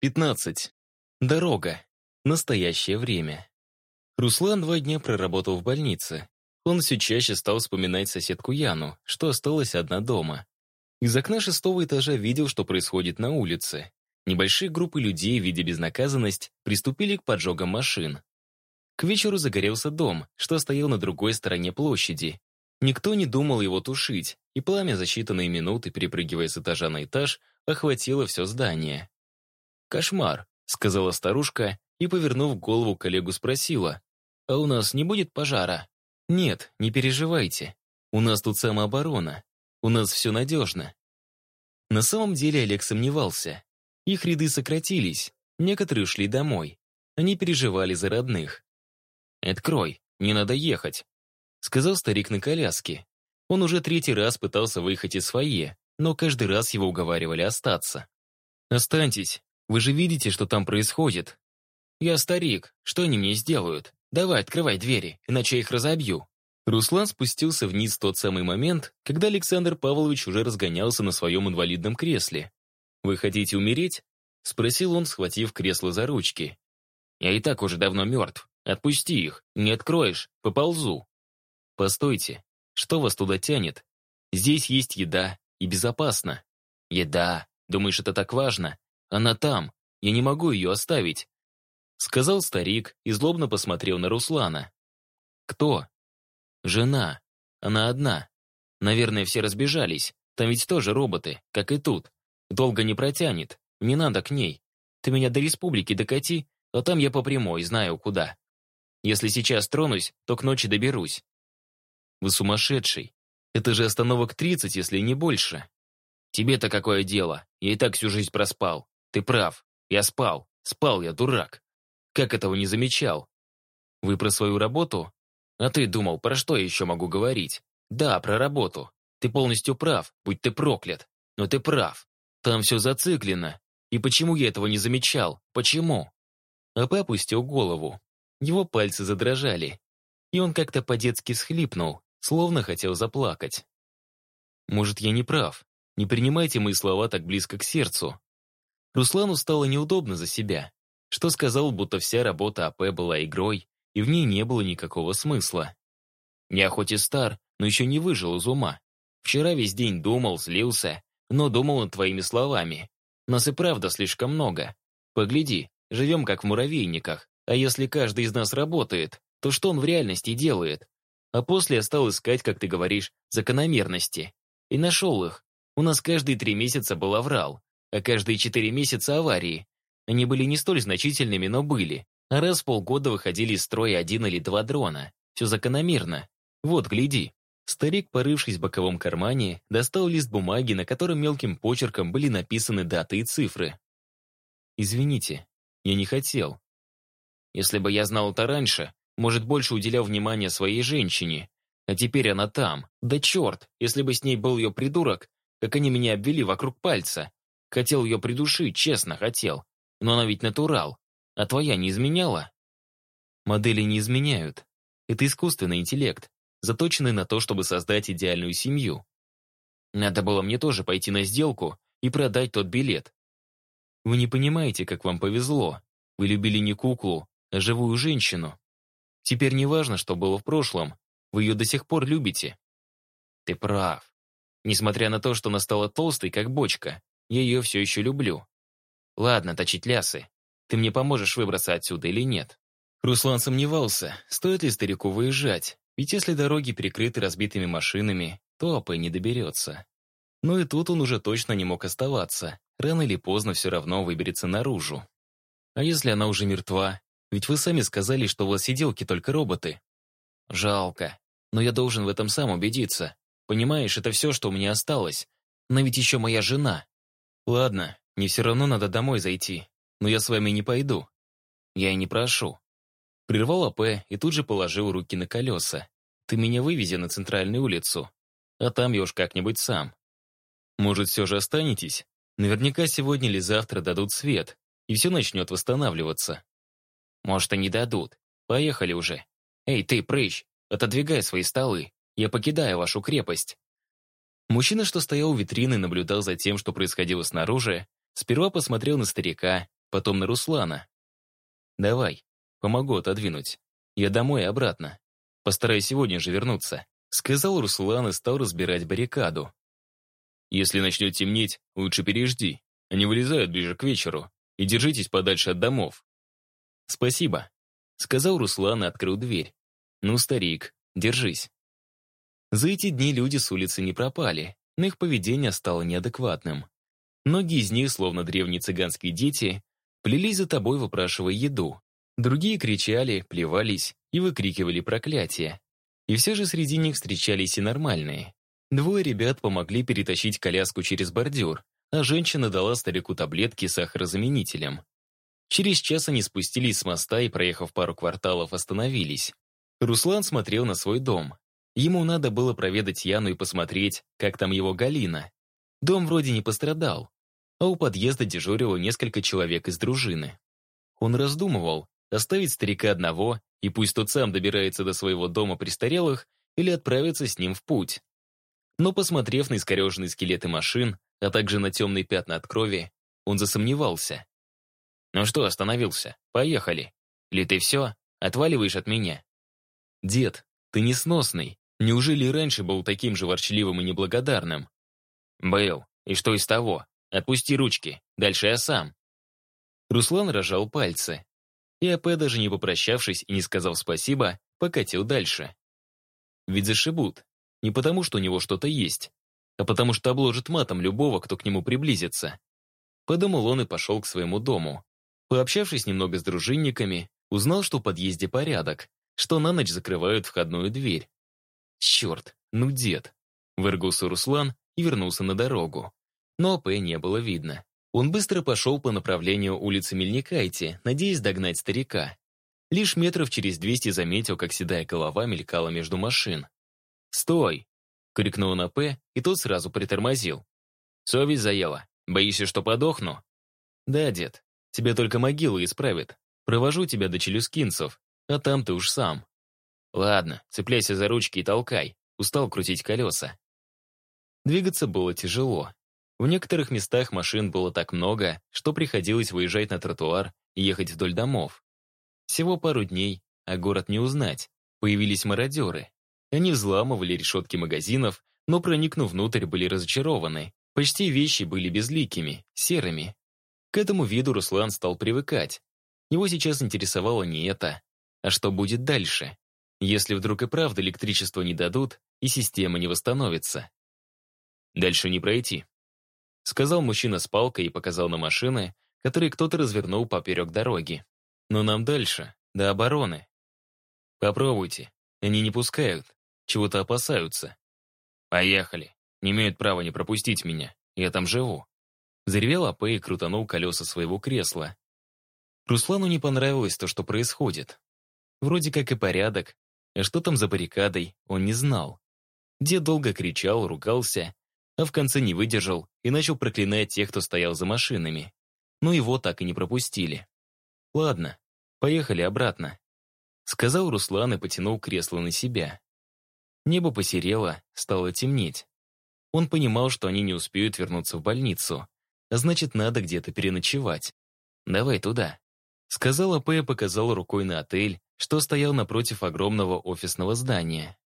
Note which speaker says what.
Speaker 1: 15. Дорога. Настоящее время. Руслан два дня проработал в больнице. Он все чаще стал вспоминать соседку Яну, что осталась одна дома. Из окна шестого этажа видел, что происходит на улице. Небольшие группы людей, видя безнаказанность, приступили к поджогам машин. К вечеру загорелся дом, что стоял на другой стороне площади. Никто не думал его тушить, и пламя за считанные минуты, перепрыгивая с этажа на этаж, охватило все здание. «Кошмар», — сказала старушка и, повернув голову, коллегу спросила. «А у нас не будет пожара?» «Нет, не переживайте. У нас тут самооборона. У нас все надежно». На самом деле Олег сомневался. Их ряды сократились, некоторые ушли домой. Они переживали за родных. «Открой, не надо ехать», — сказал старик на коляске. Он уже третий раз пытался выехать из фойе, но каждый раз его уговаривали остаться. «Останьтесь, вы же видите, что там происходит. Я старик, что они мне сделают? Давай, открывай двери, иначе я их разобью. Руслан спустился вниз в тот самый момент, когда Александр Павлович уже разгонялся на своем инвалидном кресле. «Вы хотите умереть?» — спросил он, схватив кресло за ручки. «Я и так уже давно мертв. Отпусти их. Не откроешь. Поползу». «Постойте. Что вас туда тянет? Здесь есть еда и безопасно». «Еда. Думаешь, это так важно? Она там. Я не могу ее оставить. Сказал старик и злобно посмотрел на Руслана. Кто? Жена. Она одна. Наверное, все разбежались. Там ведь тоже роботы, как и тут. Долго не протянет. Не надо к ней. Ты меня до республики докати, а там я по прямой, знаю куда. Если сейчас тронусь, то к ночи доберусь. Вы сумасшедший. Это же остановок 30, если не больше. Тебе-то какое дело? Я и так всю жизнь проспал. Ты прав. Я спал. Спал я, дурак. Как этого не замечал? Вы про свою работу? А ты думал, про что я еще могу говорить? Да, про работу. Ты полностью прав, будь ты проклят. Но ты прав. Там все зациклено. И почему я этого не замечал? Почему? АП опустил голову. Его пальцы задрожали. И он как-то по-детски схлипнул, словно хотел заплакать. Может, я не прав. Не принимайте мои слова так близко к сердцу. Руслану стало неудобно за себя. Что сказал, будто вся работа АП была игрой, и в ней не было никакого смысла. Я хоть и стар, но еще не выжил из ума. Вчера весь день думал, злился, но думал над твоими словами. Нас и правда слишком много. Погляди, живем как в муравейниках, а если каждый из нас работает, то что он в реальности делает? А после я стал искать, как ты говоришь, закономерности. И нашел их. У нас каждые три месяца был аврал а каждые четыре месяца аварии. Они были не столь значительными, но были. А раз в полгода выходили из строя один или два дрона. Все закономерно. Вот, гляди. Старик, порывшись в боковом кармане, достал лист бумаги, на котором мелким почерком были написаны даты и цифры. «Извините, я не хотел. Если бы я знал это раньше, может, больше уделял внимания своей женщине. А теперь она там. Да черт, если бы с ней был ее придурок, как они меня обвели вокруг пальца. Хотел ее придушить, честно хотел. Но она ведь натурал. А твоя не изменяла? Модели не изменяют. Это искусственный интеллект, заточенный на то, чтобы создать идеальную семью. Надо было мне тоже пойти на сделку и продать тот билет. Вы не понимаете, как вам повезло. Вы любили не куклу, а живую женщину. Теперь не важно, что было в прошлом, вы ее до сих пор любите. Ты прав. Несмотря на то, что она стала толстой, как бочка, я ее все еще люблю. Ладно, точить лясы. Ты мне поможешь выбраться отсюда или нет? Руслан сомневался, стоит ли старику выезжать, ведь если дороги перекрыты разбитыми машинами, то АП не доберется. Но и тут он уже точно не мог оставаться. Рано или поздно все равно выберется наружу. А если она уже мертва? Ведь вы сами сказали, что у вас сиделки только роботы. Жалко. Но я должен в этом сам убедиться. Понимаешь, это все, что у меня осталось. Но ведь еще моя жена. «Ладно, не все равно надо домой зайти, но я с вами не пойду. Я и не прошу». Прервал АП и тут же положил руки на колеса. «Ты меня вывези на центральную улицу, а там я уж как-нибудь сам. Может, все же останетесь? Наверняка сегодня или завтра дадут свет, и все начнет восстанавливаться». «Может, и не дадут. Поехали уже. Эй, ты, прыщ, отодвигай свои столы. Я покидаю вашу крепость». Мужчина, что стоял у витрины, наблюдал за тем, что происходило снаружи, сперва посмотрел на старика, потом на Руслана. «Давай, помогу отодвинуть. Я домой и обратно. Постараюсь сегодня же вернуться», сказал Руслан и стал разбирать баррикаду. «Если начнет темнеть, лучше пережди. Они вылезают ближе к вечеру. И держитесь подальше от домов». «Спасибо», — сказал Руслан и открыл дверь. «Ну, старик, держись». За эти дни люди с улицы не пропали, но их поведение стало неадекватным. Многие из них, словно древние цыганские дети, плелись за тобой, выпрашивая еду. Другие кричали, плевались и выкрикивали проклятия. И все же среди них встречались и нормальные. Двое ребят помогли перетащить коляску через бордюр, а женщина дала старику таблетки с сахарозаменителем. Через час они спустились с моста и, проехав пару кварталов, остановились. Руслан смотрел на свой дом. Ему надо было проведать Яну и посмотреть, как там его Галина. Дом вроде не пострадал, а у подъезда дежурило несколько человек из дружины. Он раздумывал, оставить старика одного, и пусть тот сам добирается до своего дома престарелых, или отправиться с ним в путь. Но, посмотрев на искореженные скелеты машин, а также на темные пятна от крови, он засомневался. «Ну что, остановился? Поехали. Или ты все? Отваливаешь от меня?» «Дед, ты несносный. Неужели и раньше был таким же ворчливым и неблагодарным?»
Speaker 2: «Был. И что из того? Отпусти ручки. Дальше я сам».
Speaker 1: Руслан рожал пальцы. И АП, даже не попрощавшись и не сказав спасибо, покатил дальше. Ведь зашибут. Не потому, что у него что-то есть, а потому что обложит матом любого, кто к нему приблизится. Подумал он и пошел к своему дому. Пообщавшись немного с дружинниками, узнал, что в подъезде порядок, что на ночь закрывают входную дверь. «Черт, ну дед!» Выргался Руслан и вернулся на дорогу. Но АП не было видно. Он быстро пошел по направлению улицы Мельникайте, надеясь догнать старика. Лишь метров через двести заметил, как седая голова мелькала между машин. «Стой!» — крикнул на П, и тот сразу притормозил. «Совесть заела. Боишься, что подохну?» «Да, дед. Тебя только могила исправит. Провожу тебя до челюскинцев, а там ты уж сам». «Ладно, цепляйся за ручки и толкай. Устал крутить колеса». Двигаться было тяжело. В некоторых местах машин было так много, что приходилось выезжать на тротуар и ехать вдоль домов. Всего пару дней, а город не узнать. Появились мародеры. Они взламывали решетки магазинов, но, проникнув внутрь, были разочарованы. Почти вещи были безликими, серыми. К этому виду Руслан стал привыкать. Его сейчас интересовало не это, а что будет дальше, если вдруг и правда электричество не дадут и система не восстановится. Дальше не пройти, Сказал мужчина с палкой и показал на машины, которые кто-то развернул поперек дороги. Но нам дальше, до обороны. Попробуйте. Они не пускают, чего-то опасаются. Поехали. Не имеют права не пропустить меня. Я там живу. Заревел АП и крутанул колеса своего кресла. Руслану не понравилось то, что происходит. Вроде как и порядок, а что там за баррикадой, он не знал. Дед долго кричал, ругался, а в конце не выдержал и начал проклинать тех, кто стоял за машинами. Но его так и не пропустили. «Ладно, поехали обратно», — сказал Руслан и потянул кресло на себя. Небо посерело, стало темнеть. Он понимал, что они не успеют вернуться в больницу, а значит, надо где-то переночевать. «Давай туда», — сказала П и показал рукой на отель, что стоял напротив огромного офисного здания.